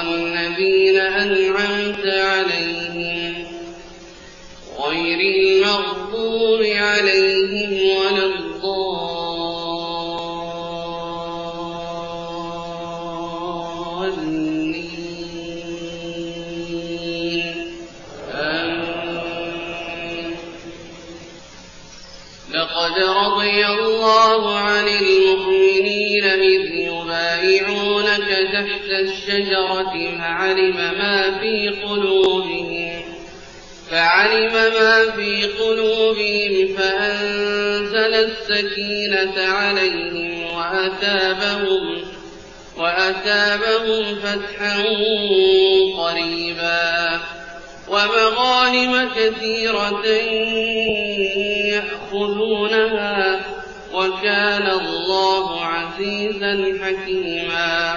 الذين أنعمت عليهم غير المغضوب عليهم ولا الضالين. آمين. لقد رضي الله عن المؤمنين تحت الشجرة فعلم ما في قلوبهم. فعلم ما في قلوبهم فأنزل السكينة عليهم وأثابهم وأثابهم فتحا قريبا. ومغانم كثيرة يأخذونها وكان الله عزيزا حكيما.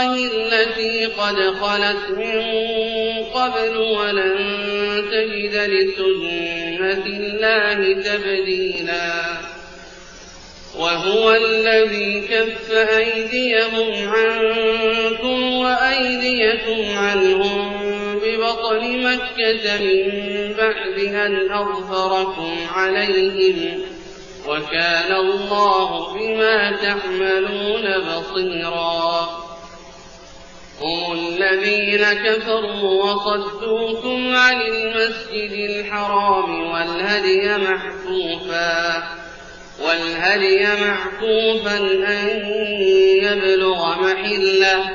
الله التي قد خلت من قبل ولن تجد لسنة الله تبديلا. وهو الذي كف أيديهم عنكم وأيديكم عنهم ببطن مكة من بعد أن أظهركم عليهم وكان الله بما تعملون بصيرا. الذين كفروا وصدوكم عن المسجد الحرام والهدي محفوفا والهدي معكوفا أن يبلغ محلة.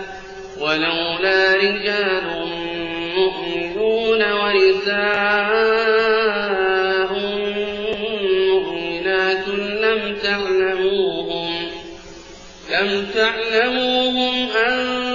ولولا رجال مؤمنون ونساء مؤمنات لم تعلموهم لم تعلموهم أن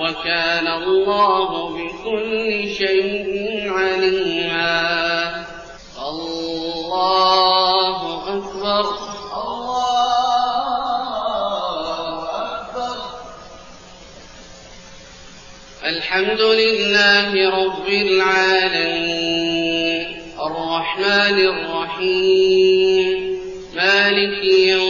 وكان الله بكل شيء عليما. الله أكبر. الحمد لله رب العالمين. الرحمن الرحيم. مالك يوم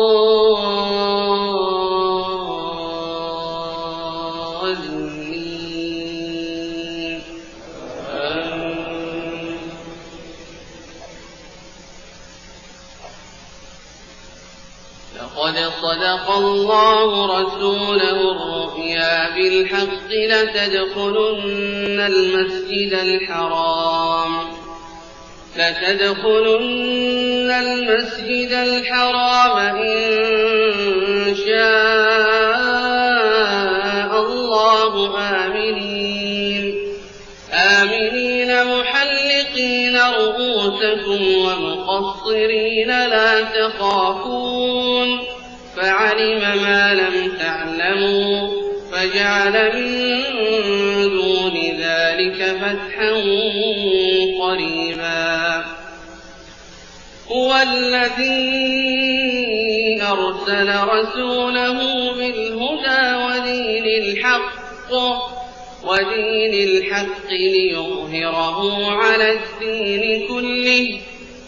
لقد صدق الله رسوله الرؤيا بالحق لتدخلن المسجد الحرام. لتدخلن المسجد الحرام إن شاء الله آمنين. آمنين محلقين رؤوسكم ومقصرين لا تخافون فعلم ما لم تعلموا فجعل من دون ذلك فتحا قريبا. هو الذي أرسل رسوله بالهدى ودين الحق ودين الحق ليظهره على الدين كله.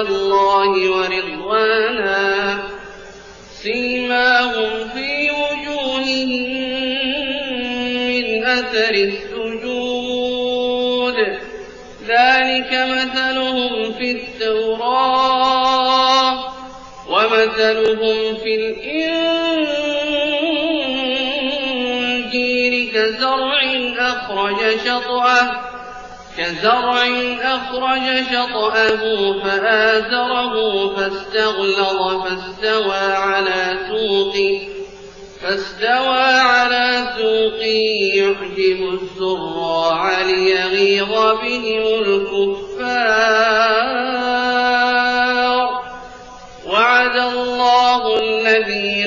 الله ورضوانا سيماهم في وجوههم من أثر السجود. ذلك مثلهم في التوراة ومثلهم في الإنجيل كزرع أخرج شطأه كزرع أخرج شطأه فآزره فاستغلظ فاستوى على سوقه فاستوى على سوقه يعجب الزراع ليغيظ بهم الكفار. وعد الله الذين